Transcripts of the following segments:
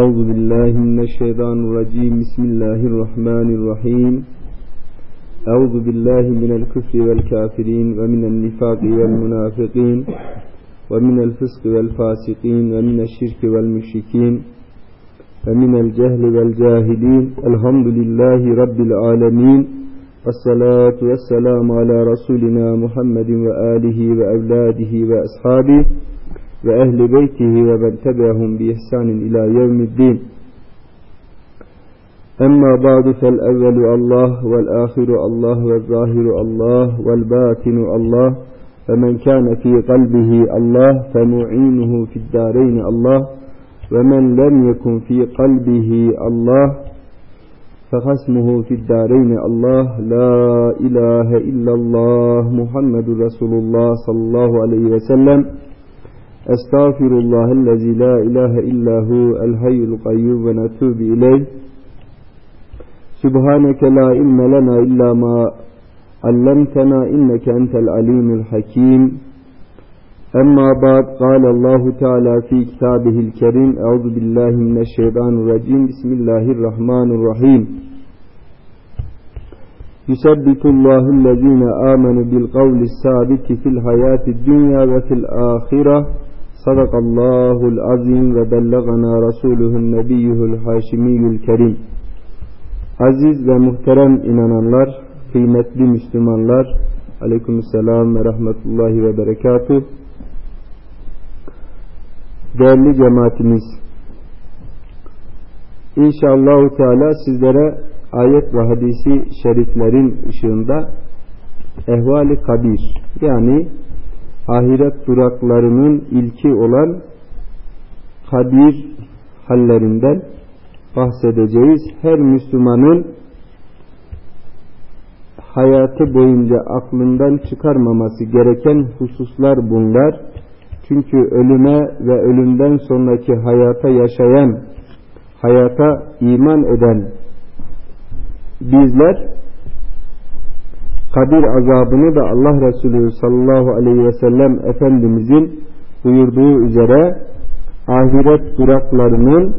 أعوذ بالله من الشيطان الرجيم. بسم الله الرحمن الرحيم. أعوذ بالله من الكفر والكافرين ومن النفاق والمنافقين ومن الفسق والفاسقين ومن الشرك والمشركين ومن الجهل والجاهلين. الحمد لله رب العالمين. والصلاة والسلام على رسولنا محمد وآله وأولاده وأصحابه وأهل بيته ومن تبعهم بإحسان إلى يوم الدين. أما بعد فالأول الله والآخر الله والظاهر الله والباطن الله فمن كان في قلبه الله فمعينه في الدارين الله ومن لم يكن في قلبه الله فخصمه في الدارين الله. لا إله إلا الله محمد رسول الله صلى الله عليه وسلم. أستغفر الله الذي لا إله إلا هو الحي القيوم ونتوب إليه. سبحانك لا علم لنا إلا ما علمتنا إنك أنت العليم الحكيم. أما بعد قال الله تعالى في كتابه الكريم أعوذ بالله من الشيطان الرجيم. بسم الله الرحمن الرحيم. يثبت الله الذين آمنوا بالقول الثابت في الحياة الدنيا وفي الآخرة. صدق الله العظيم وبلغنا رسوله النبي الحاشمي الكريم Aziz ve muhterem inananlar, kıymetli Müslümanlar, aleykümselam ve rahmetullahi ve berekatuh. Değerli cemaatimiz, İnşallah Teala sizlere ayet ve hadisi şeriflerin ışığında ehvali kabir yani ahiret duraklarının ilki olan kabir hallerinden bahsedeceğiz. Her Müslümanın hayatı boyunca aklından çıkarmaması gereken hususlar bunlar. Çünkü ölüme ve ölümden sonraki hayata yaşayan, hayata iman eden bizler kabir azabını da Allah Resulü sallallahu aleyhi ve sellem Efendimizin buyurduğu üzere ahiret duraklarının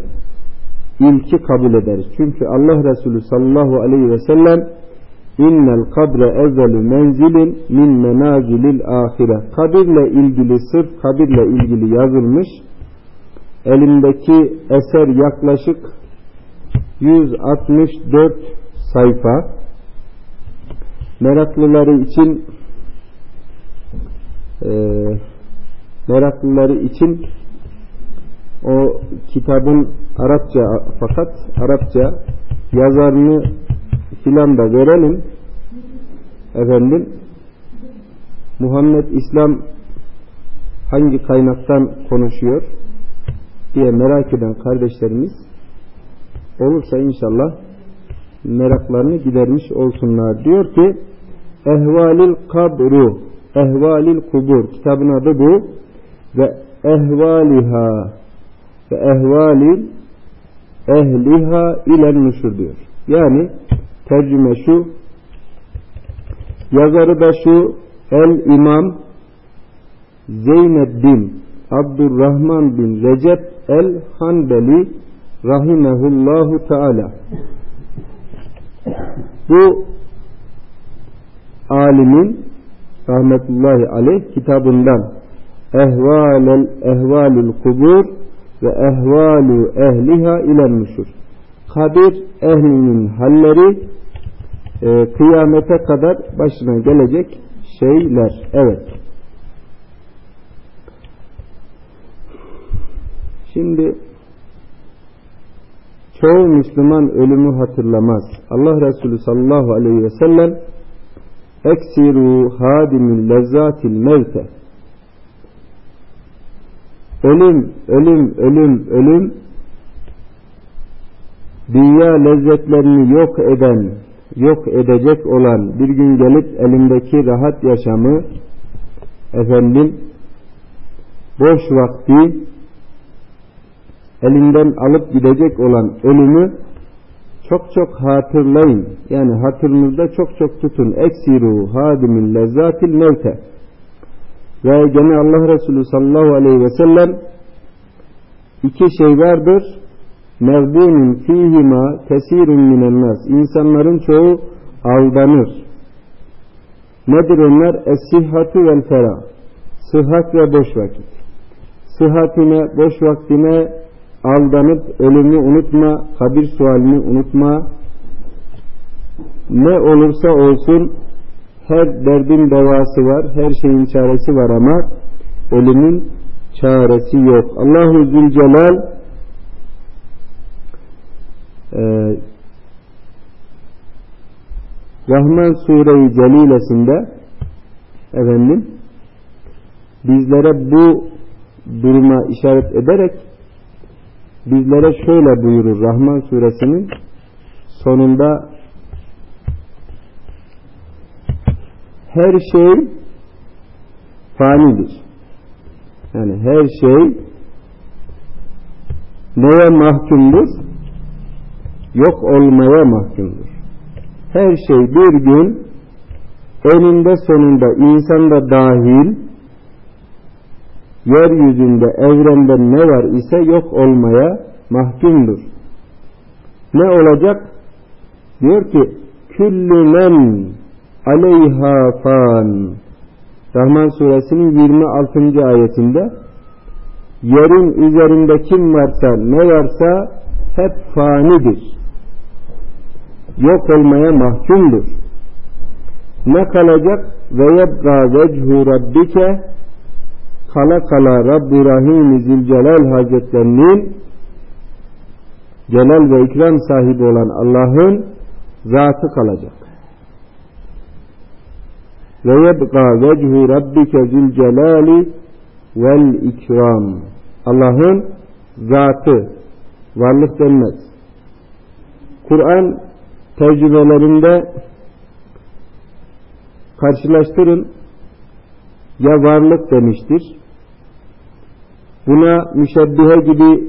ilki kabul ederiz. Çünkü Allah Resulü sallallahu aleyhi ve sellem innel kabre evvelü menzilin min menazilil ahire kabirle ilgili sırf kabirle ilgili yazılmış elimdeki eser yaklaşık 164 sayfa meraklıları için e, meraklıları için o kitabın Arapça fakat Arapça yazarını filan da verelim efendim Muhammed İslam hangi kaynaktan konuşuyor diye merak eden kardeşlerimiz olursa inşallah meraklarını gidermiş olsunlar. Diyor ki Ehvalil kabru Ehvalil kubur kitabın adı bu ve ehvaliha ve ehvalil ehliha ile nuşur diyor. Yani tercüme şu yazarı da şu El İmam Zeyneddin Abdurrahman bin Recep El Hanbeli rahimehullahu teala bu alimin rahmetullahi aleyh kitabından ehvalel ehvalül kubur ve ehvalu ehliha ilenmişur. Kabir ehlinin halleri e, kıyamete kadar başına gelecek şeyler. Evet. Şimdi çoğu Müslüman ölümü hatırlamaz. Allah Resulü sallallahu aleyhi ve sellem eksiru hadimil lezzatil mevte. Ölüm, ölüm, ölüm, ölüm dünya lezzetlerini yok eden, yok edecek olan bir gün gelip elindeki rahat yaşamı efendim boş vakti elinden alıp gidecek olan ölümü çok çok hatırlayın. Yani hatırınızda çok çok tutun. Eksiru hadimin lezzatil mevte. Ve gene Allah Resulü sallallahu aleyhi ve sellem iki şey vardır. mevbunin fihima kesirun minen nas. İnsanların çoğu aldanır. Nedir onlar? Es-sihhatu vel ferah. Sıhhat ve boş vakit. Sıhhatine, boş vaktine aldanıp ölümü unutma, kabir sualini unutma. Ne olursa olsun her derdin devası var, her şeyin çaresi var ama ölümün çaresi yok. Allahu Zülcelal e, Rahman Sure-i Celilesinde efendim bizlere bu duruma işaret ederek bizlere şöyle buyurur Rahman suresinin sonunda her şey fanidir. Yani her şey neye mahkumdur? Yok olmaya mahkumdur. Her şey bir gün eninde sonunda insan da dahil yeryüzünde evrende ne var ise yok olmaya mahkumdur. Ne olacak? Diyor ki küllü men aleyha fan Rahman suresinin 26. ayetinde yerin üzerinde kim varsa ne varsa hep fanidir. Yok olmaya mahkumdur. Ne kalacak? Ve yebqa vechu rabbike kala kala Rabbi Rahim Zülcelal Hazretlerinin celal ve ikram sahibi olan Allah'ın zatı kalacak. Ve yebqa vechu rabbike zülcelali vel ikram. Allah'ın zatı, varlık denmez. Kur'an tecrübelerinde karşılaştırın ya varlık demiştir. Buna müşebbihe gibi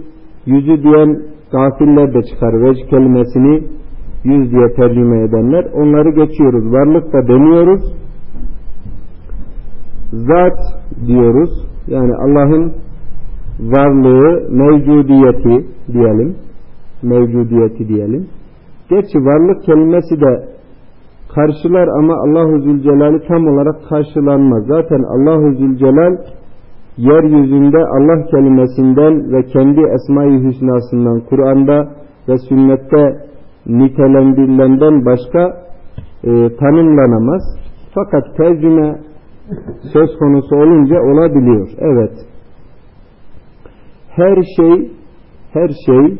yüzü diyen gafiller de çıkar. Vec kelimesini yüz diye tercüme edenler. Onları geçiyoruz. Varlık da demiyoruz zat diyoruz. Yani Allah'ın varlığı, mevcudiyeti diyelim. Mevcudiyeti diyelim. Gerçi varlık kelimesi de karşılar ama Allahu Zülcelal'i tam olarak karşılanmaz. Zaten Allahu Zülcelal yeryüzünde Allah kelimesinden ve kendi Esma-i Hüsna'sından Kur'an'da ve sünnette nitelendirilenden başka e, tanımlanamaz. Fakat tercüme söz konusu olunca olabiliyor. Evet. Her şey her şey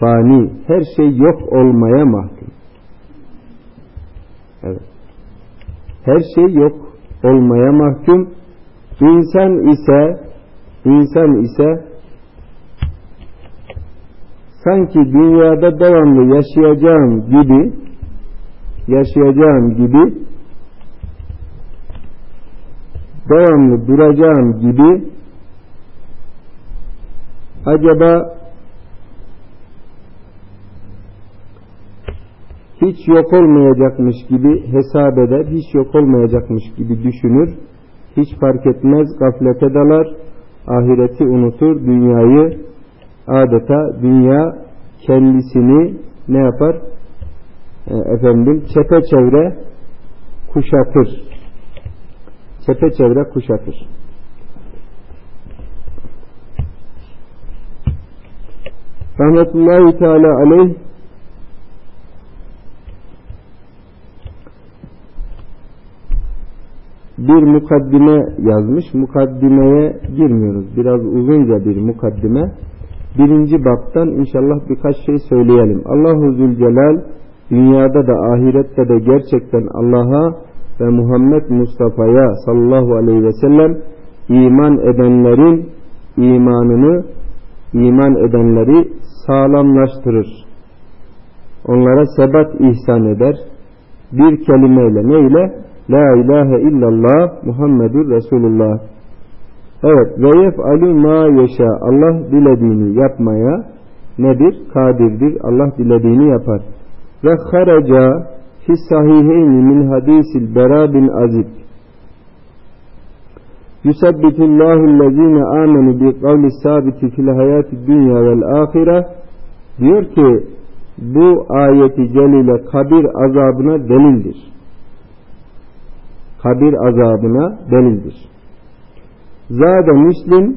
fani, her şey yok olmaya mahkum. Evet. Her şey yok olmaya mahkum. İnsan ise insan ise sanki dünyada devamlı yaşayacağım gibi yaşayacağım gibi devamlı duracağım gibi acaba hiç yok olmayacakmış gibi hesap eder, hiç yok olmayacakmış gibi düşünür, hiç fark etmez, gaflete dalar, ahireti unutur, dünyayı adeta dünya kendisini ne yapar? E, efendim çepeçevre kuşatır çepeçevre kuşatır. Rahmetullahi Teala aleyh bir mukaddime yazmış. Mukaddimeye girmiyoruz. Biraz uzunca bir mukaddime. Birinci baptan inşallah birkaç şey söyleyelim. Allahu Zülcelal dünyada da ahirette de gerçekten Allah'a ve Muhammed Mustafa'ya sallallahu aleyhi ve sellem iman edenlerin imanını iman edenleri sağlamlaştırır. Onlara sebat ihsan eder. Bir kelimeyle neyle? La ilahe illallah Muhammedur Resulullah. Evet ve yef'alu ma yeşa. Allah dilediğini yapmaya nedir? Kadirdir. Allah dilediğini yapar. Ve haraca fi sahiheyni min hadisil bera bin azib. Yusabbitullahu'llezine amenu bi kavli sabiti fil hayati dünya vel ahire. Diyor ki bu ayeti celile kabir azabına delildir. Kabir azabına delildir. Zade Müslim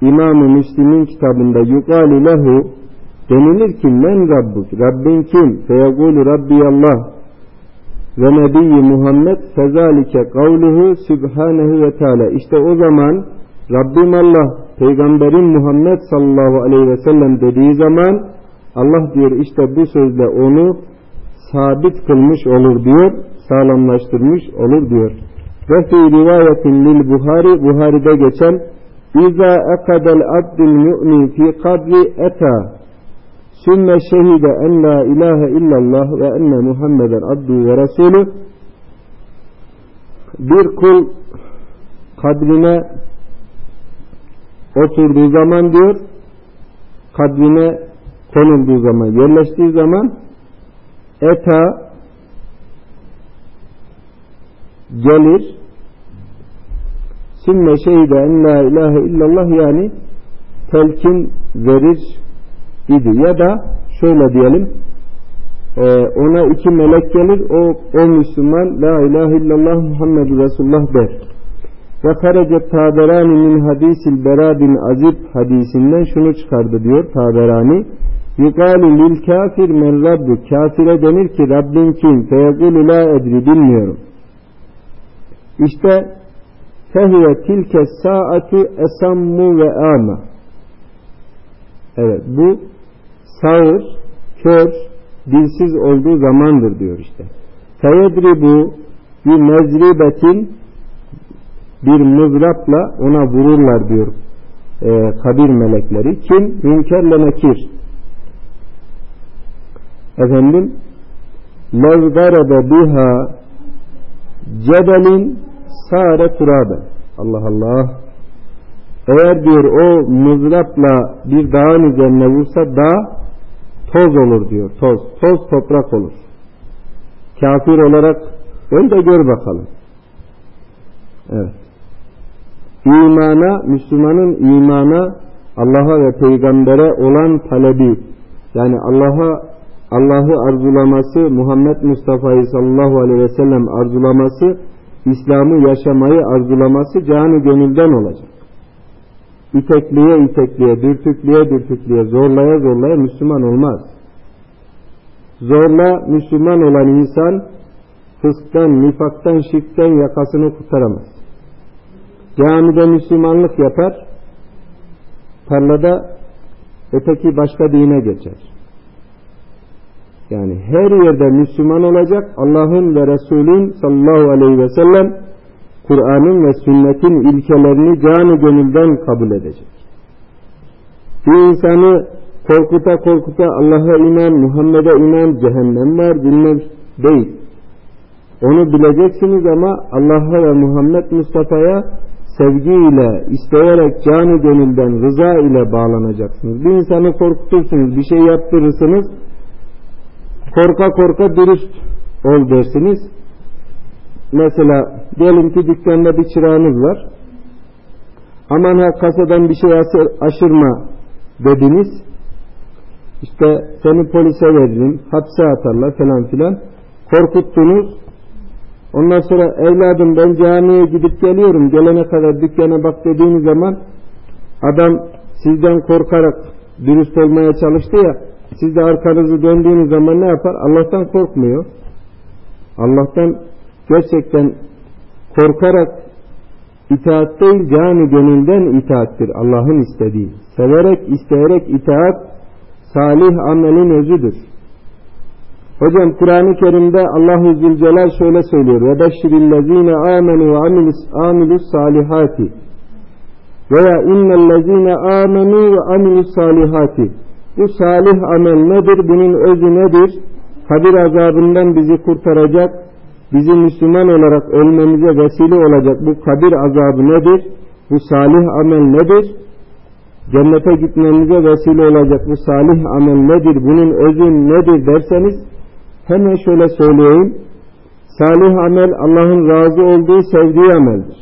İmam-ı Müslim'in kitabında yugali lehu denilir ki men Rabbuk Rabbin kim? Feyegulü Rabbiyallah ve Nebiyyi Muhammed fezalike kavluhu Sübhanehu ve Teala işte o zaman Rabbim Allah Peygamberin Muhammed sallallahu aleyhi ve sellem dediği zaman Allah diyor işte bu sözle onu sabit kılmış olur diyor, sağlamlaştırmış olur diyor. Ve fi rivayetin lil Buhari, Buhari'de geçen İza ekadel abdül mü'min fi kabri eta sümme şehide en la ilahe illallah ve enne Muhammeden abdu ve resulü bir kul kadrine oturduğu zaman diyor kadrine konulduğu zaman yerleştiği zaman eta gelir. Sümme şehide en la ilahe illallah yani telkin verir idi. Ya da şöyle diyelim e, ona iki melek gelir o, o Müslüman la ilahe illallah Muhammed Resulullah der. Ve harece taberani min hadisil bera bin azib hadisinden şunu çıkardı diyor taberani yukalu lil kafir men rabbu kafire denir ki Rabbin kim? Feyegulu la edri bilmiyorum. İşte fehiye tilke saatu esammu ve ama. Evet bu sağır kör dilsiz olduğu zamandır diyor işte. Feyedribu bir mezribetin bir mızrapla ona vururlar diyor e, kabir melekleri. Kim? münkerle nekir efendim lev darebe biha cebelin sare turaben Allah Allah. Eğer diyor o mızrapla bir dağın üzerine vursa dağ toz olur diyor toz toz toprak olur. Kafir olarak öyle de gör bakalım. Evet. İmana Müslümanın imana Allah'a ve peygambere olan talebi yani Allah'a Allah'ı arzulaması Muhammed Mustafa'yı sallallahu aleyhi ve sellem arzulaması İslam'ı yaşamayı arzulaması canı gönülden olacak. İtekliye itekliye, dürtüklüye dürtüklüye, zorlaya zorlaya Müslüman olmaz. Zorla Müslüman olan insan fısktan, nifaktan, şirkten yakasını kurtaramaz. Camide Müslümanlık yapar, tarlada öteki başka dine geçer. Yani her yerde Müslüman olacak Allah'ın ve Resul'ün sallallahu aleyhi ve sellem Kur'an'ın ve sünnetin ilkelerini canı gönülden kabul edecek. Bir insanı korkuta korkuta Allah'a inan, Muhammed'e inan, cehennem var bilmem değil. Onu bileceksiniz ama Allah'a ve Muhammed Mustafa'ya sevgiyle, isteyerek canı gönülden rıza ile bağlanacaksınız. Bir insanı korkutursunuz, bir şey yaptırırsınız, korka korka dürüst ol dersiniz. Mesela diyelim ki dükkanda bir çırağınız var. Aman ha kasadan bir şey aşırma dediniz. İşte seni polise veririm, hapse atarlar falan filan. Korkuttunuz. Ondan sonra evladım ben camiye gidip geliyorum. Gelene kadar dükkana bak dediğiniz zaman adam sizden korkarak dürüst olmaya çalıştı ya siz de arkanızı döndüğünüz zaman ne yapar? Allah'tan korkmuyor. Allah'tan gerçekten korkarak itaat değil canı gönülden itaattir Allah'ın istediği. Severek isteyerek itaat salih amelin özüdür. Hocam Kur'an-ı Kerim'de Allah-u Zülcelal şöyle söylüyor. Ve beşşirillezine amenu ve amilus salihati veya innellezine amenu ve amilus salihati bu salih amel nedir? Bunun özü nedir? Kabir azabından bizi kurtaracak, bizi Müslüman olarak ölmemize vesile olacak bu kabir azabı nedir? Bu salih amel nedir? Cennete gitmemize vesile olacak bu salih amel nedir? Bunun özü nedir derseniz hemen şöyle söyleyeyim. Salih amel Allah'ın razı olduğu, sevdiği ameldir.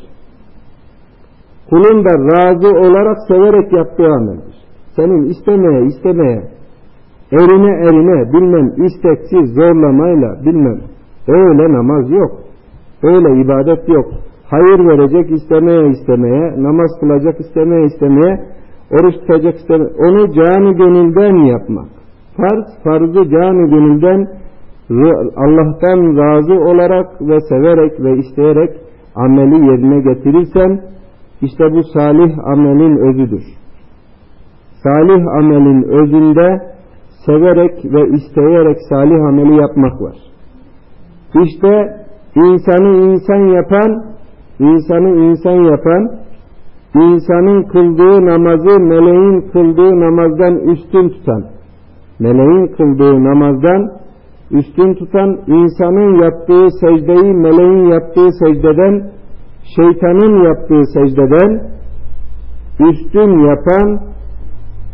Kulun da razı olarak severek yaptığı ameldir senin istemeye istemeye erine erine bilmem isteksiz zorlamayla bilmem öyle namaz yok. Öyle ibadet yok. Hayır verecek istemeye istemeye, namaz kılacak istemeye istemeye, oruç tutacak istemeye, onu canı gönülden yapmak. Farz, farzı canı gönülden Allah'tan razı olarak ve severek ve isteyerek ameli yerine getirirsen işte bu salih amelin özüdür. Salih amelin özünde severek ve isteyerek salih ameli yapmak var. İşte insanı insan yapan, insanı insan yapan, insanın kıldığı namazı meleğin kıldığı namazdan üstün tutan, meleğin kıldığı namazdan üstün tutan, insanın yaptığı secdeyi meleğin yaptığı secdeden, şeytanın yaptığı secdeden üstün yapan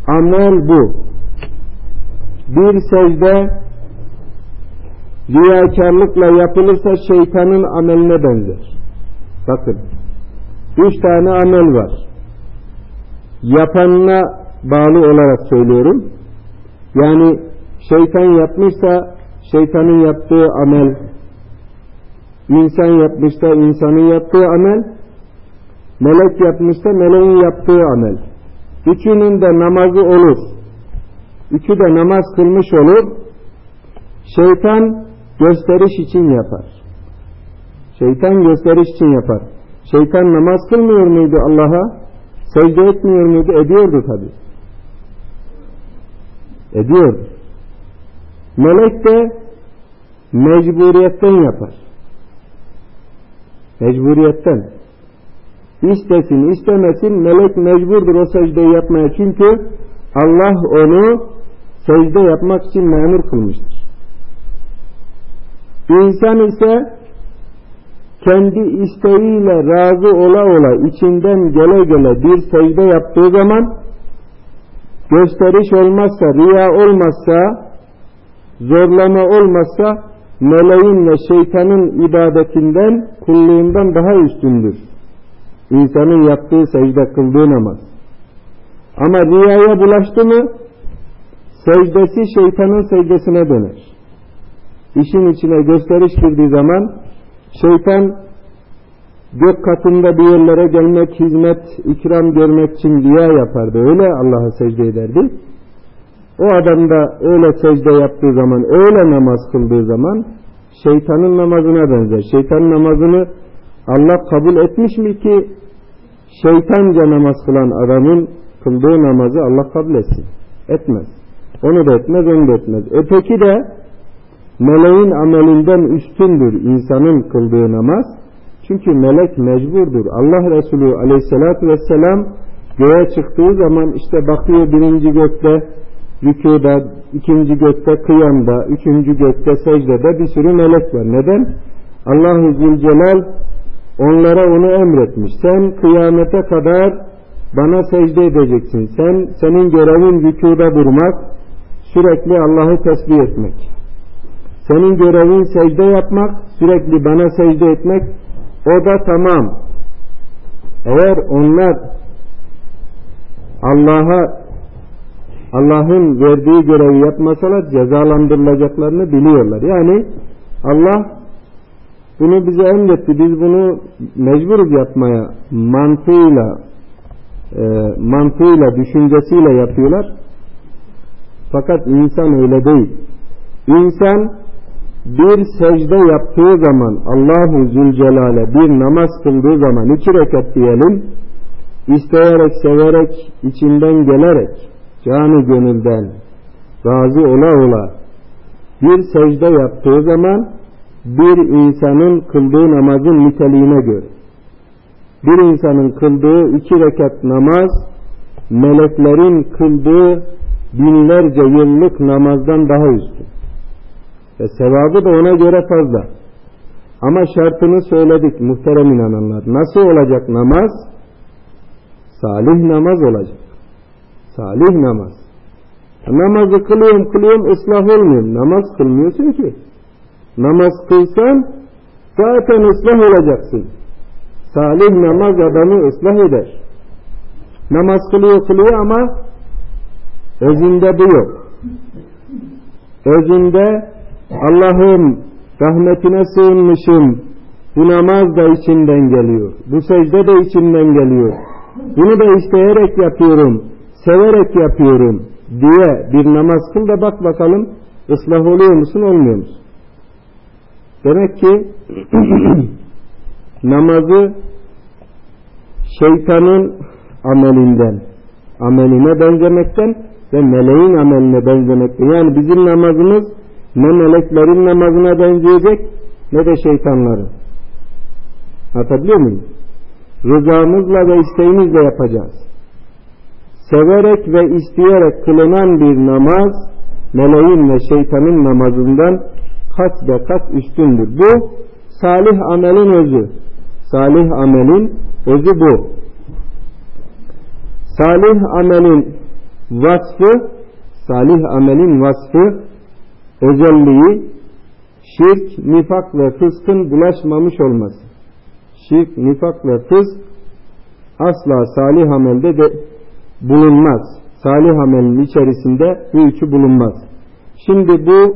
amel bu. Bir secde riyakarlıkla yapılırsa şeytanın ameline benzer. Bakın, üç tane amel var. Yapanına bağlı olarak söylüyorum. Yani şeytan yapmışsa şeytanın yaptığı amel, insan yapmışsa insanın yaptığı amel, melek yapmışsa meleğin yaptığı amel. Üçünün de namazı olur. Üçü de namaz kılmış olur. Şeytan gösteriş için yapar. Şeytan gösteriş için yapar. Şeytan namaz kılmıyor muydu Allah'a? Secde etmiyor muydu? Ediyordu tabi. Ediyordu. Melek de mecburiyetten yapar. Mecburiyetten. İstesin istemesin melek mecburdur o secdeyi yapmaya çünkü Allah onu secde yapmak için memur kılmıştır. İnsan ise kendi isteğiyle razı ola ola içinden gele gele bir secde yaptığı zaman gösteriş olmazsa, riya olmazsa, zorlama olmazsa meleğin ve şeytanın ibadetinden, kulluğundan daha üstündür. İnsanın yaptığı secde kıldığı namaz. Ama riyaya bulaştı mı secdesi şeytanın secdesine döner. İşin içine gösteriş girdiği zaman şeytan gök katında bir yerlere gelmek, hizmet, ikram görmek için riya yapardı. Öyle Allah'a secde ederdi. O adam da öyle secde yaptığı zaman, öyle namaz kıldığı zaman şeytanın namazına benzer. Şeytanın namazını Allah kabul etmiş mi ki şeytanca namaz kılan adamın kıldığı namazı Allah kabul etsin? Etmez. Onu da etmez, onu da etmez. Öteki de meleğin amelinden üstündür insanın kıldığı namaz. Çünkü melek mecburdur. Allah Resulü aleyhissalatü vesselam göğe çıktığı zaman işte bakıyor birinci gökte rükuda, ikinci gökte kıyamda, üçüncü gökte secdede bir sürü melek var. Neden? Allah-u Zülcelal onlara onu emretmiş. Sen kıyamete kadar bana secde edeceksin. Sen, senin görevin rükuda durmak, sürekli Allah'ı tesbih etmek. Senin görevin secde yapmak, sürekli bana secde etmek, o da tamam. Eğer onlar Allah'a Allah'ın verdiği görevi yapmasalar cezalandırılacaklarını biliyorlar. Yani Allah bunu bize emretti. Biz bunu mecburuz yapmaya mantığıyla e, mantığıyla, düşüncesiyle yapıyorlar. Fakat insan öyle değil. İnsan bir secde yaptığı zaman Allahu Zülcelal'e bir namaz kıldığı zaman iki rekat diyelim isteyerek, severek, içinden gelerek canı gönülden razı ola ola bir secde yaptığı zaman bir insanın kıldığı namazın niteliğine göre bir insanın kıldığı iki rekat namaz meleklerin kıldığı binlerce yıllık namazdan daha üstün. Ve sevabı da ona göre fazla. Ama şartını söyledik muhterem inananlar. Nasıl olacak namaz? Salih namaz olacak. Salih namaz. Namazı kılıyorum kılıyorum ıslah olmuyorum. Namaz kılmıyorsun ki. Namaz kılsan zaten ıslah olacaksın. Salih namaz adamı ıslah eder. Namaz kılıyor kılıyor ama özünde bu yok. özünde Allah'ım rahmetine sığınmışım. Bu namaz da içinden geliyor. Bu secde de içinden geliyor. Bunu da isteyerek yapıyorum. Severek yapıyorum diye bir namaz kıl da bak bakalım ıslah oluyor musun olmuyor musun? Demek ki namazı şeytanın amelinden, ameline benzemekten ve meleğin ameline benzemekten. Yani bizim namazımız ne meleklerin namazına benzeyecek ne de şeytanların. Anlatabiliyor muyum? Rızamızla ve isteğimizle yapacağız. Severek ve isteyerek kılınan bir namaz meleğin ve şeytanın namazından kat be kat üstündür. Bu salih amelin özü. Salih amelin özü bu. Salih amelin vasfı, salih amelin vasfı, özelliği şirk, nifak ve fıskın bulaşmamış olması. Şirk, nifak ve fısk asla salih amelde de bulunmaz. Salih amelin içerisinde bu üçü bulunmaz. Şimdi bu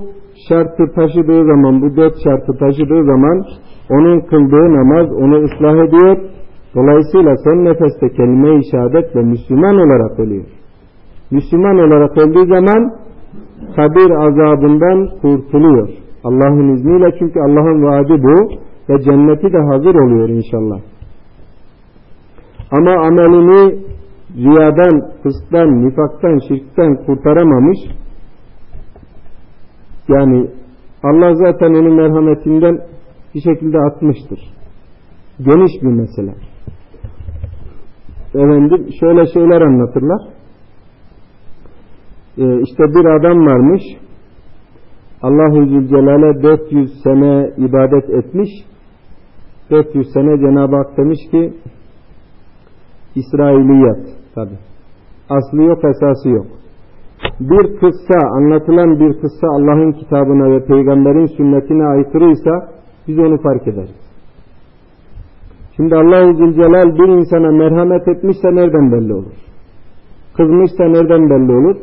şartı taşıdığı zaman, bu dört şartı taşıdığı zaman onun kıldığı namaz onu ıslah ediyor. Dolayısıyla son nefeste kelime-i şehadetle Müslüman olarak ölüyor. Müslüman olarak öldüğü zaman kabir azabından kurtuluyor. Allah'ın izniyle çünkü Allah'ın vaadi bu ve cenneti de hazır oluyor inşallah. Ama amelini riyadan, fısktan, nifaktan, şirkten kurtaramamış. Yani Allah zaten onun merhametinden bir şekilde atmıştır. Geniş bir mesele. Efendim şöyle şeyler anlatırlar. Ee, işte bir adam varmış. Allah-u Zülcelal'e 400 sene ibadet etmiş. 400 sene Cenab-ı Hak demiş ki İsrailiyat tabi. Aslı yok esası yok. Bir kıssa anlatılan bir kıssa Allah'ın kitabına ve peygamberin sünnetine aykırıysa biz onu fark ederiz. Şimdi Allah-u Zülcelal bir insana merhamet etmişse nereden belli olur? Kızmışsa nereden belli olur?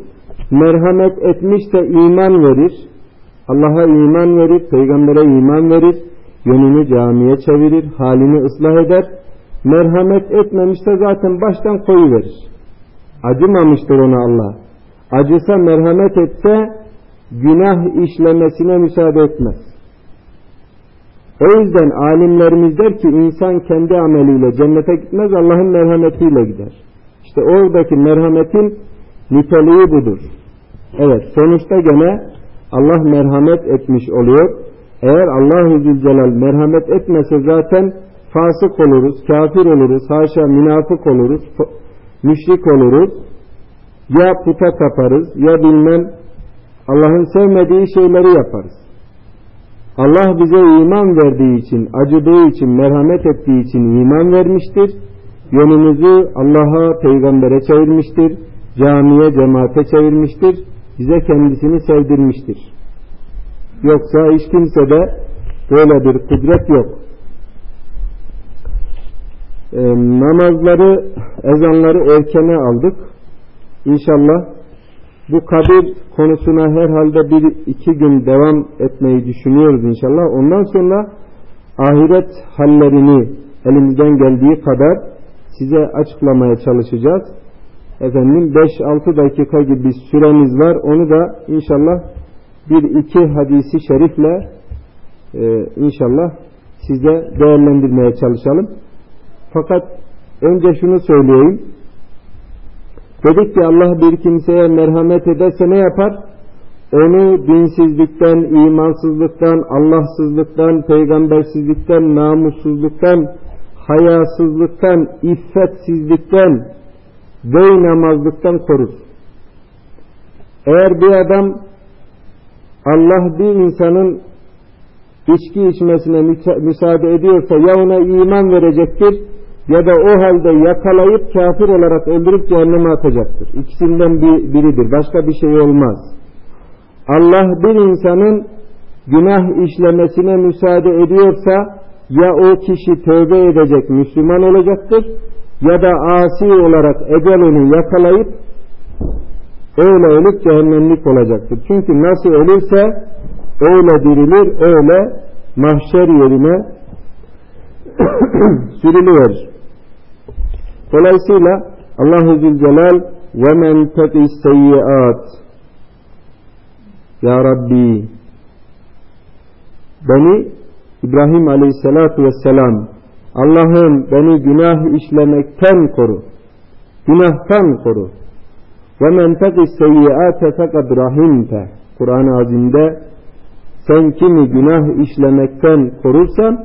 Merhamet etmişse iman verir. Allah'a iman verir, peygambere iman verir, yönünü camiye çevirir, halini ıslah eder. Merhamet etmemişse zaten baştan koyu verir. Acımamıştır ona Allah. Acısa merhamet etse günah işlemesine müsaade etmez. O yüzden alimlerimiz der ki insan kendi ameliyle cennete gitmez Allah'ın merhametiyle gider. İşte oradaki merhametin niteliği budur. Evet sonuçta gene Allah merhamet etmiş oluyor. Eğer Allah-u Zülcelal merhamet etmese zaten fasık oluruz, kafir oluruz, haşa münafık oluruz, müşrik oluruz. Ya puta taparız ya bilmem Allah'ın sevmediği şeyleri yaparız. Allah bize iman verdiği için, acıdığı için, merhamet ettiği için iman vermiştir. Yönümüzü Allah'a, peygambere çevirmiştir. Camiye, cemaate çevirmiştir. Bize kendisini sevdirmiştir. Yoksa hiç kimse de böyle bir kudret yok. E, namazları, ezanları erkene aldık. İnşallah bu kabir konusuna herhalde bir iki gün devam etmeyi düşünüyoruz inşallah. Ondan sonra ahiret hallerini elimizden geldiği kadar size açıklamaya çalışacağız. Efendim 5-6 dakika gibi süremiz var. Onu da inşallah bir iki hadisi şerifle e, inşallah size değerlendirmeye çalışalım. Fakat önce şunu söyleyeyim. Dedik ki Allah bir kimseye merhamet ederse ne yapar? Onu dinsizlikten, imansızlıktan, Allahsızlıktan, peygambersizlikten, namussuzluktan, hayasızlıktan, iffetsizlikten, beynamazlıktan korur. Eğer bir adam Allah bir insanın içki içmesine müsaade ediyorsa ya ona iman verecektir ya da o halde yakalayıp kafir olarak öldürüp cehenneme atacaktır. İkisinden bir, biridir. Başka bir şey olmaz. Allah bir insanın günah işlemesine müsaade ediyorsa ya o kişi tövbe edecek, Müslüman olacaktır ya da asi olarak ecel yakalayıp öyle ölüp cehennemlik olacaktır. Çünkü nasıl ölürse öyle dirilir, öyle mahşer yerine sürülüverir. Dolayısıyla Allahu Zülcelal ve men teqis seyyiat Ya Rabbi beni İbrahim Aleyhisselatü Vesselam Allah'ım beni günah işlemekten koru. Günahtan koru. Ve men teqis seyyiate fekad rahimte Kur'an-ı Azim'de sen kimi günah işlemekten korursan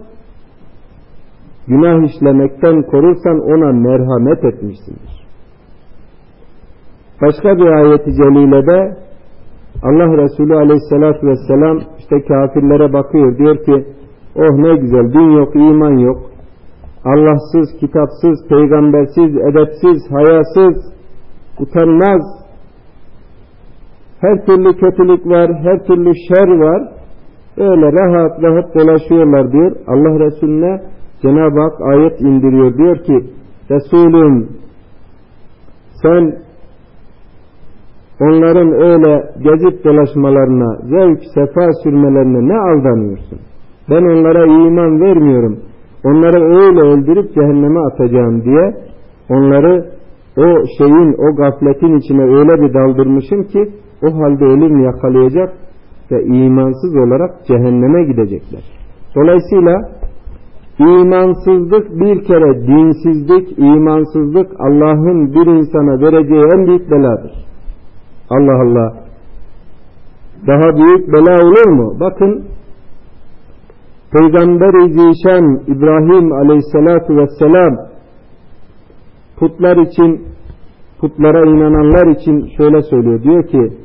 günah işlemekten korursan ona merhamet etmişsindir. Başka bir ayeti celilede Allah Resulü aleyhissalatü vesselam işte kafirlere bakıyor diyor ki oh ne güzel din yok iman yok Allahsız, kitapsız, peygambersiz, edepsiz, hayasız, utanmaz her türlü kötülük var, her türlü şer var öyle rahat rahat dolaşıyorlar diyor. Allah Resulüne Cenab-ı Hak ayet indiriyor diyor ki Resulüm sen onların öyle gezip dolaşmalarına, zevk, sefa sürmelerine ne aldanıyorsun? Ben onlara iman vermiyorum. Onları öyle öldürüp cehenneme atacağım diye onları o şeyin, o gafletin içine öyle bir daldırmışım ki o halde ölüm yakalayacak ve imansız olarak cehenneme gidecekler. Dolayısıyla imansızlık bir kere dinsizlik, imansızlık Allah'ın bir insana vereceği en büyük beladır. Allah Allah. Daha büyük bela olur mu? Bakın Peygamber-i Zişan İbrahim aleyhissalatu vesselam putlar için putlara inananlar için şöyle söylüyor. Diyor ki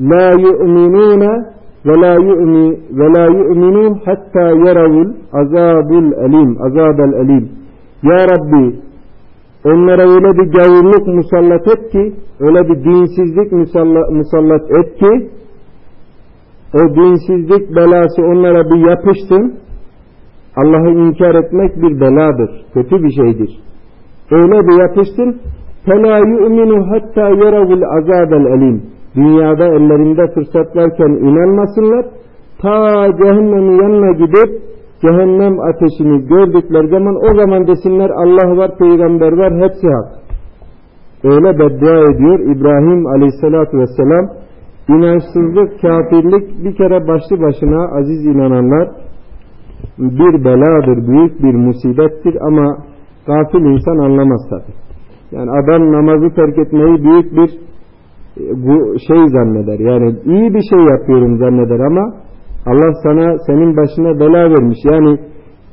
La yu'minune ve la yu'mi ve la yu'minu hatta yaravul azabul elim azabel elim Ya Rabbi onlara öyle bir gavurluk musallat et ki öyle bir dinsizlik musallat et ki o dinsizlik belası onlara bir yapışsın Allah'ı inkar etmek bir beladır. Kötü bir şeydir. Öyle bir yapışsın فَلَا يُؤْمِنُ hatta يَرَوُ الْعَذَابَ الْاَلِيمِ Dünyada ellerinde fırsat varken inanmasınlar. Ta cehennemin yanına gidip cehennem ateşini gördükleri zaman o zaman desinler Allah var, peygamber var, hepsi hak. Öyle beddua ediyor İbrahim aleyhissalatü vesselam. İnançsızlık, kafirlik bir kere başlı başına aziz inananlar bir beladır, büyük bir musibettir ama gafil insan anlamaz tabi. Yani adam namazı terk etmeyi büyük bir şey zanneder. Yani iyi bir şey yapıyorum zanneder ama Allah sana senin başına bela vermiş. Yani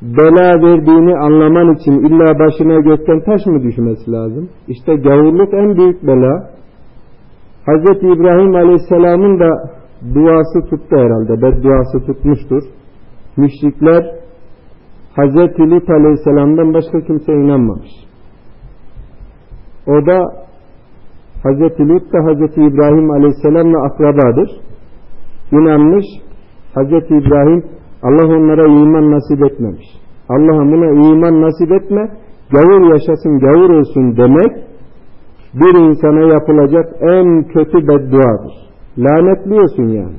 bela verdiğini anlaman için illa başına gökten taş mı düşmesi lazım? İşte gavurluk en büyük bela. Hz. İbrahim Aleyhisselam'ın da duası tuttu herhalde. Bedduası tutmuştur. Müşrikler Hz. Lut Aleyhisselam'dan başka kimse inanmamış. O da Hz. Lut da Hz. İbrahim Aleyhisselam'la akrabadır. İnanmış. Hz. İbrahim Allah onlara iman nasip etmemiş. Allah'ım buna iman nasip etme, gavur yaşasın, gavur olsun demek bir insana yapılacak en kötü bedduadır. Lanetliyorsun yani.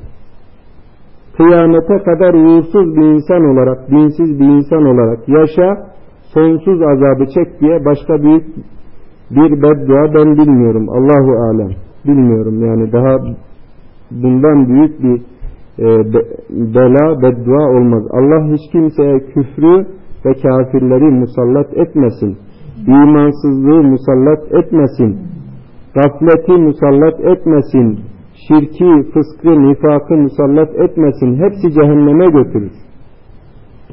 Kıyamete kadar uğursuz bir insan olarak, dinsiz bir insan olarak yaşa, sonsuz azabı çek diye başka büyük bir beddua ben bilmiyorum. Allahu alem. Bilmiyorum yani daha bundan büyük bir e, bela, beddua olmaz. Allah hiç kimseye küfrü ve kafirleri musallat etmesin. İmansızlığı musallat etmesin. Gafleti musallat etmesin. Şirki, fıskı, nifakı musallat etmesin. Hepsi cehenneme götürür.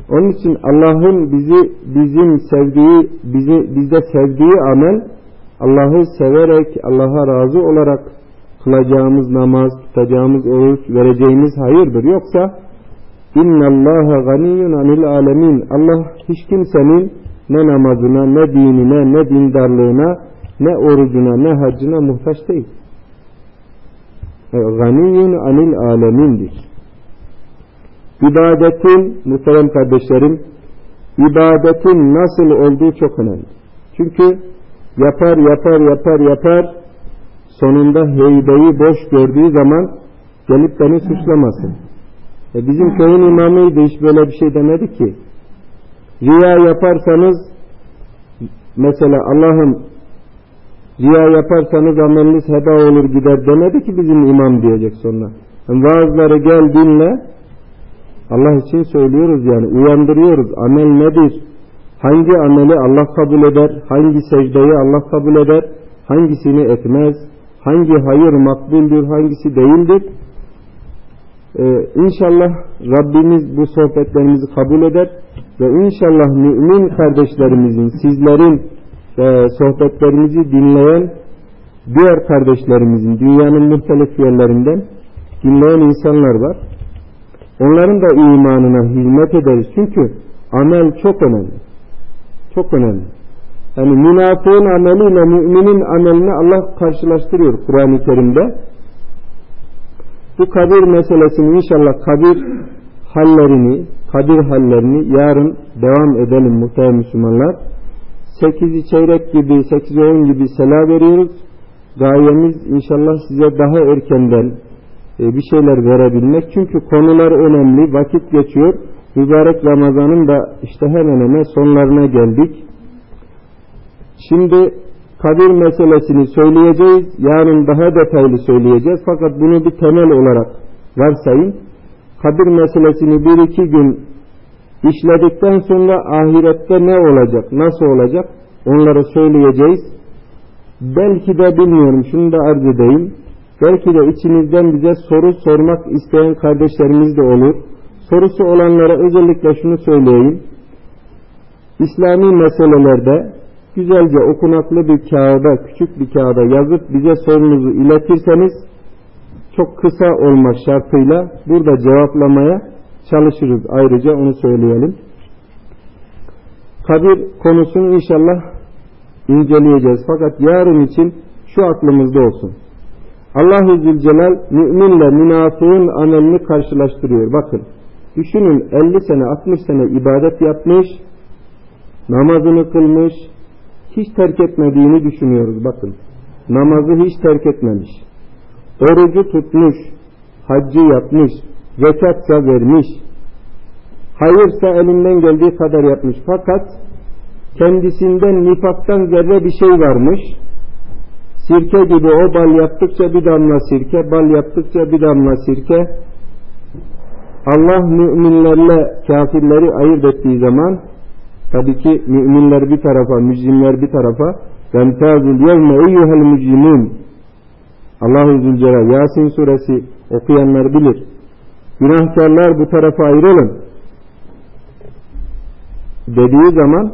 Onun için Allah'ın bizi bizim sevdiği, bizi bizde sevdiği amel Allah'ı severek, Allah'a razı olarak kılacağımız namaz, tutacağımız oruç, vereceğimiz hayırdır. Yoksa inna Allah ganiyyun anil alemin. Allah hiç kimsenin ne namazına, ne dinine, ne dindarlığına, ne orucuna, ne hacına muhtaç değil. E, ganiyyun anil alemindir. İbadetin, muhterem kardeşlerim, ibadetin nasıl olduğu çok önemli. Çünkü yapar yapar yapar yapar sonunda heybeyi boş gördüğü zaman gelip beni suçlamasın. E bizim köyün imamıydı hiç böyle bir şey demedi ki. Riya yaparsanız mesela Allah'ım riya yaparsanız ameliniz heba olur gider demedi ki bizim imam diyecek sonra. Yani vaazları gel dinle Allah için söylüyoruz yani uyandırıyoruz. Amel nedir? Hangi ameli Allah kabul eder? Hangi secdeyi Allah kabul eder? Hangisini etmez? Hangi hayır makbuldür? Hangisi değildir? Ee, inşallah Rabbimiz bu sohbetlerimizi kabul eder ve inşallah mümin kardeşlerimizin, sizlerin e, sohbetlerimizi dinleyen diğer kardeşlerimizin, dünyanın muhtelif yerlerinden dinleyen insanlar var. Onların da imanına hizmet ederiz. Çünkü amel çok önemli. Çok önemli. Yani münafığın ameliyle müminin amelini Allah karşılaştırıyor Kur'an-ı Kerim'de. Bu kabir meselesini inşallah kabir hallerini, kabir hallerini yarın devam edelim muhtemelen Müslümanlar. 8'i çeyrek gibi, 8'i 10 gibi sela veriyoruz. Gayemiz inşallah size daha erkenden e, bir şeyler verebilmek. Çünkü konular önemli, vakit geçiyor. Mübarek Ramazan'ın da işte hemen hemen sonlarına geldik. Şimdi kabir meselesini söyleyeceğiz. Yarın daha detaylı söyleyeceğiz. Fakat bunu bir temel olarak varsayın. Kabir meselesini bir iki gün işledikten sonra ahirette ne olacak, nasıl olacak onları söyleyeceğiz. Belki de bilmiyorum şunu da arz edeyim. Belki de içinizden bize soru sormak isteyen kardeşlerimiz de olur. Sorusu olanlara özellikle şunu söyleyeyim. İslami meselelerde güzelce okunaklı bir kağıda, küçük bir kağıda yazıp bize sorunuzu iletirseniz çok kısa olmak şartıyla burada cevaplamaya çalışırız. Ayrıca onu söyleyelim. Kabir konusunu inşallah inceleyeceğiz. Fakat yarın için şu aklımızda olsun. Allah-u Zülcelal müminle münafığın amelini karşılaştırıyor. Bakın düşünün 50 sene 60 sene ibadet yapmış, namazını kılmış, hiç terk etmediğini düşünüyoruz bakın. Namazı hiç terk etmemiş. Orucu tutmuş, haccı yapmış, zekatsa vermiş, hayırsa elinden geldiği kadar yapmış. Fakat kendisinden nifaktan zerre bir şey varmış. Sirke gibi o bal yaptıkça bir damla sirke, bal yaptıkça bir damla sirke. Allah müminlerle kafirleri ayırt ettiği zaman tabii ki müminler bir tarafa, mücrimler bir tarafa Vemtazul yevme eyyuhel mücrimun Allah-u Zülcelal Yasin suresi okuyanlar bilir. Günahkarlar bu tarafa ayrılın. Dediği zaman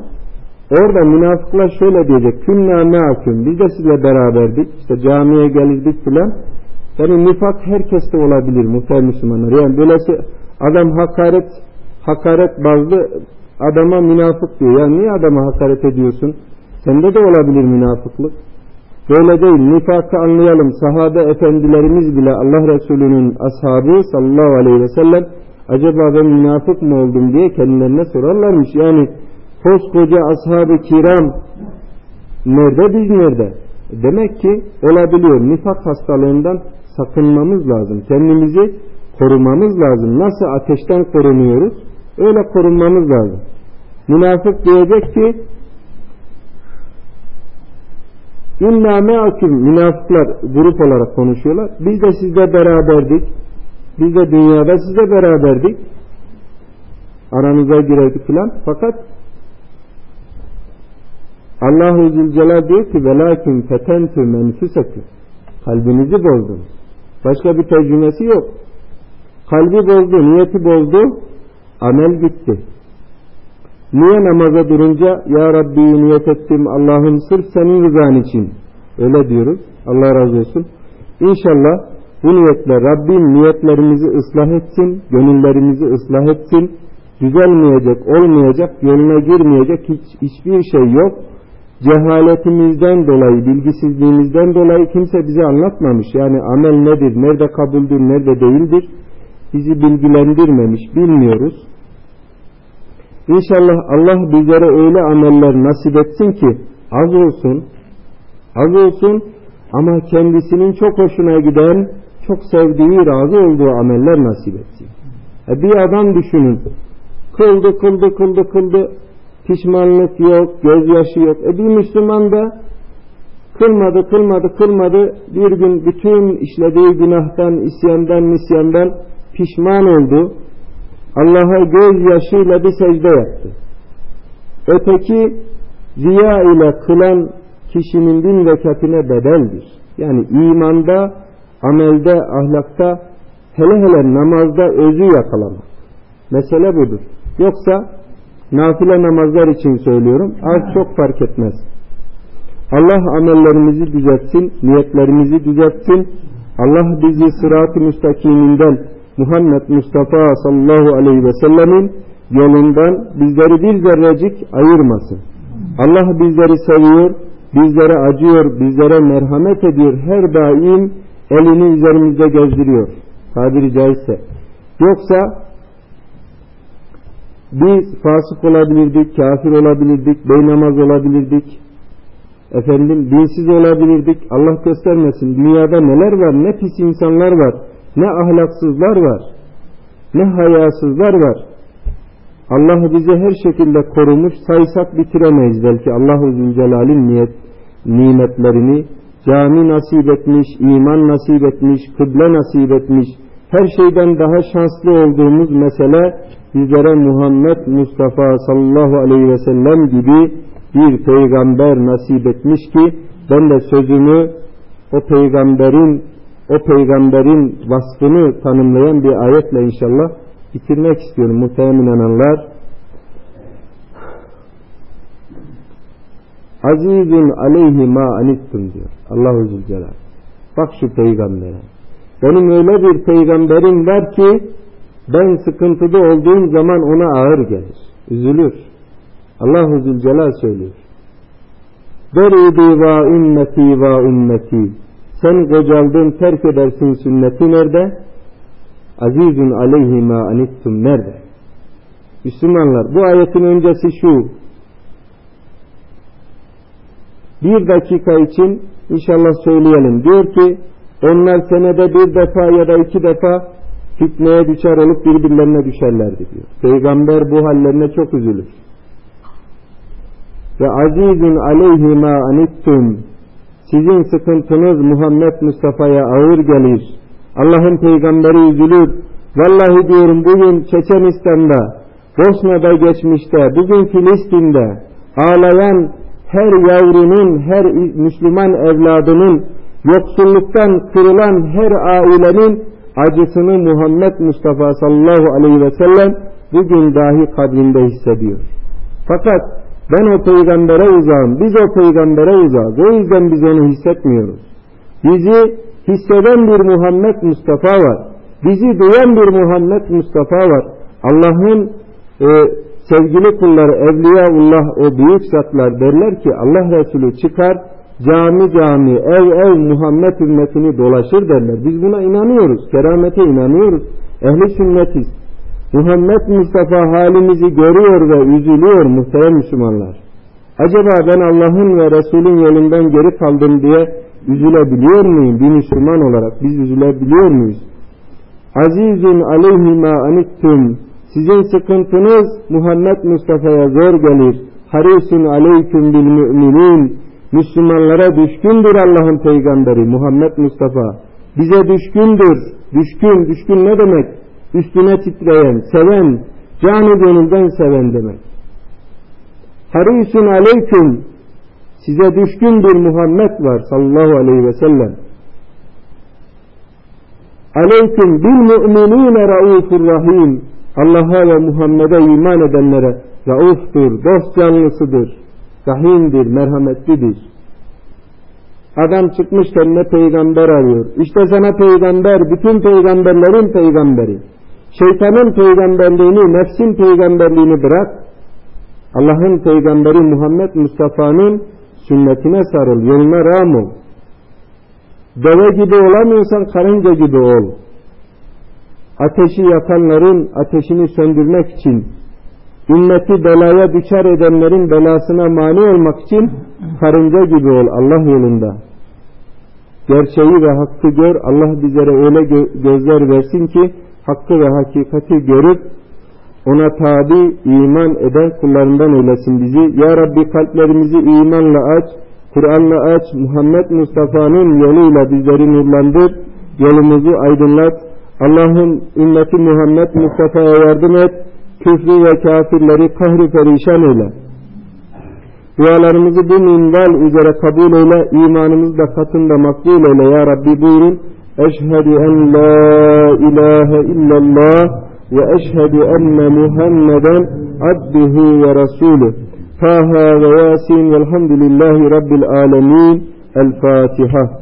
orada münafıklar şöyle diyecek. Kümna meaküm. Biz de sizle beraberdik. İşte camiye gelirdik filan. Yani nifak herkeste olabilir muhtemel Müslümanlar. Yani böylesi adam hakaret hakaret bazlı adama münafık diyor. Yani niye adama hakaret ediyorsun? Sende de olabilir münafıklık. Böyle değil. Nifakı anlayalım. Sahabe efendilerimiz bile Allah Resulü'nün ashabı sallallahu aleyhi ve sellem acaba ben münafık mı oldum diye kendilerine sorarlarmış. Yani koskoca ashab-ı kiram nerede biz nerede? Demek ki olabiliyor. Nifak hastalığından sakınmamız lazım. Kendimizi korumamız lazım. Nasıl ateşten korunuyoruz? Öyle korunmamız lazım. Münafık diyecek ki İnna me'akum münafıklar grup olarak konuşuyorlar. Biz de sizle beraberdik. Biz de dünyada sizle beraberdik. Aranıza girerdik filan. Fakat Allahu Zülcelal diyor ki velakin fetentüm enfüseküm kalbinizi bozdunuz. Başka bir tercümesi yok. Kalbi bozdu, niyeti bozdu, amel gitti. Niye namaza durunca Ya Rabbi niyet ettim Allah'ım sırf senin rızan için. Öyle diyoruz. Allah razı olsun. İnşallah bu niyetle Rabbim niyetlerimizi ıslah etsin, gönüllerimizi ıslah etsin. Düzelmeyecek, olmayacak, yoluna girmeyecek hiç, hiçbir şey yok. Cehaletimizden dolayı, bilgisizliğimizden dolayı kimse bize anlatmamış. Yani amel nedir, nerede kabuldür, nerede değildir bizi bilgilendirmemiş, bilmiyoruz. İnşallah Allah bizlere öyle ameller nasip etsin ki az olsun, Az olsun ama kendisinin çok hoşuna giden, çok sevdiği, razı olduğu ameller nasip etsin. E bir adam düşünün. Kıldı, kıldı, kıldı, kıldı. Pişmanlık yok, gözyaşı yok. E bir Müslüman da kılmadı, kılmadı, kılmadı. Bir gün bütün işlediği günahtan, isyandan, nisyandan pişman oldu. Allah'a gözyaşıyla bir secde yaptı. Öteki riya ile kılan kişinin bin rekatine bedeldir. Yani imanda, amelde, ahlakta, hele hele namazda özü yakalamak. Mesele budur. Yoksa nafile namazlar için söylüyorum. Az çok fark etmez. Allah amellerimizi düzeltsin, niyetlerimizi düzeltsin. Allah bizi sırat-ı müstakiminden Muhammed Mustafa sallallahu aleyhi ve sellemin yolundan bizleri bir zerrecik ayırmasın. Allah bizleri seviyor, bizlere acıyor, bizlere merhamet ediyor. Her daim elini üzerimizde gezdiriyor. Tabiri caizse. Yoksa biz fasık olabilirdik, kafir olabilirdik, beynamaz olabilirdik, efendim dinsiz olabilirdik. Allah göstermesin. Dünyada neler var, ne pis insanlar var, ne ahlaksızlar var, ne hayasızlar var. Allah bizi her şekilde korumuş, saysak bitiremeyiz belki Allah-u Zülcelal'in niyet, nimetlerini, cami nasip etmiş, iman nasip etmiş, kıble nasip etmiş, her şeyden daha şanslı olduğumuz mesele bizlere Muhammed Mustafa sallallahu aleyhi ve sellem gibi bir peygamber nasip etmiş ki ben de sözümü o peygamberin o peygamberin vasfını tanımlayan bir ayetle inşallah bitirmek istiyorum muhtemelen inananlar. Azizun aleyhi ma anittum diyor. Allahu Zülcelal. Bak şu peygambere. Benim öyle bir peygamberim var ki ben sıkıntıda olduğum zaman ona ağır gelir. Üzülür. Allahu Zülcelal söylüyor. Beridi va ümmeti va ümmeti. Sen kocaldın terk edersin sünneti nerede? Azizun aleyhi ma anittum nerede? Müslümanlar bu ayetin öncesi şu. Bir dakika için inşallah söyleyelim. Diyor ki onlar senede bir defa ya da iki defa fitneye düşer olup birbirlerine düşerlerdi diyor. Peygamber bu hallerine çok üzülür. Ve azizun aleyhi ma anittum sizin sıkıntınız Muhammed Mustafa'ya ağır gelir. Allah'ın peygamberi üzülür. Vallahi diyorum bugün Çeçenistan'da, Bosna'da geçmişte, bugün Filistin'de ağlayan her yavrunun, her Müslüman evladının, yoksulluktan kırılan her ailenin acısını Muhammed Mustafa sallallahu aleyhi ve sellem bugün dahi kabrinde hissediyor. Fakat ben o peygambere uzağım, biz o peygambere uzağız. O yüzden biz onu hissetmiyoruz. Bizi hisseden bir Muhammed Mustafa var. Bizi duyan bir Muhammed Mustafa var. Allah'ın e, sevgili kulları Evliyaullah o büyük zatlar derler ki Allah Resulü çıkar cami cami ev ev Muhammed ümmetini dolaşır derler. Biz buna inanıyoruz. Keramete inanıyoruz. Ehli sünnetiz. Muhammed Mustafa halimizi görüyor ve üzülüyor muhterem Müslümanlar. Acaba ben Allah'ın ve Resul'ün yolundan geri kaldım diye üzülebiliyor muyum bir Müslüman olarak? Biz üzülebiliyor muyuz? Azizun aleyhima anittum sizin sıkıntınız Muhammed Mustafa'ya zor gelir. Harisun aleyküm bil müminin. Müslümanlara düşkündür Allah'ın peygamberi Muhammed Mustafa. Bize düşkündür. Düşkün, düşkün ne demek? Üstüne titreyen, seven, canı gönülden seven demek. Harisun aleyküm. Size düşkün bir Muhammed var sallallahu aleyhi ve sellem. Aleyküm bil müminine raufur rahim. Allah'a ve Muhammed'e iman edenlere rauftur, dost canlısıdır, rahimdir, merhametlidir. Adam çıkmış kendine peygamber arıyor. İşte sana peygamber, bütün peygamberlerin peygamberi. Şeytanın peygamberliğini, nefsin peygamberliğini bırak. Allah'ın peygamberi Muhammed Mustafa'nın sünnetine sarıl, yoluna rağm ol. Deve gibi olamıyorsan karınca gibi ol ateşi yakanların ateşini söndürmek için ümmeti belaya düşer edenlerin belasına mani olmak için karınca gibi ol Allah yolunda. Gerçeği ve hakkı gör. Allah bizlere öyle gö- gözler versin ki hakkı ve hakikati görüp ona tabi iman eden kullarından eylesin bizi. Ya Rabbi kalplerimizi imanla aç, Kur'an'la aç, Muhammed Mustafa'nın yoluyla bizleri nurlandır, yolumuzu aydınlat. Allah'ım ümmeti Muhammed Mustafa'ya yardım et, küfrü ve kafirleri kahri perişan eyle. Dualarımızı bu minval üzere kabul eyle, imanımızı da katında makbul eyle ya Rabbi buyurun. Eşhedü en la ilahe illallah ve eşhedü enne Muhammeden abduhu ve rasulü. Taha ve Yasin velhamdülillahi rabbil alemin. El Fatiha.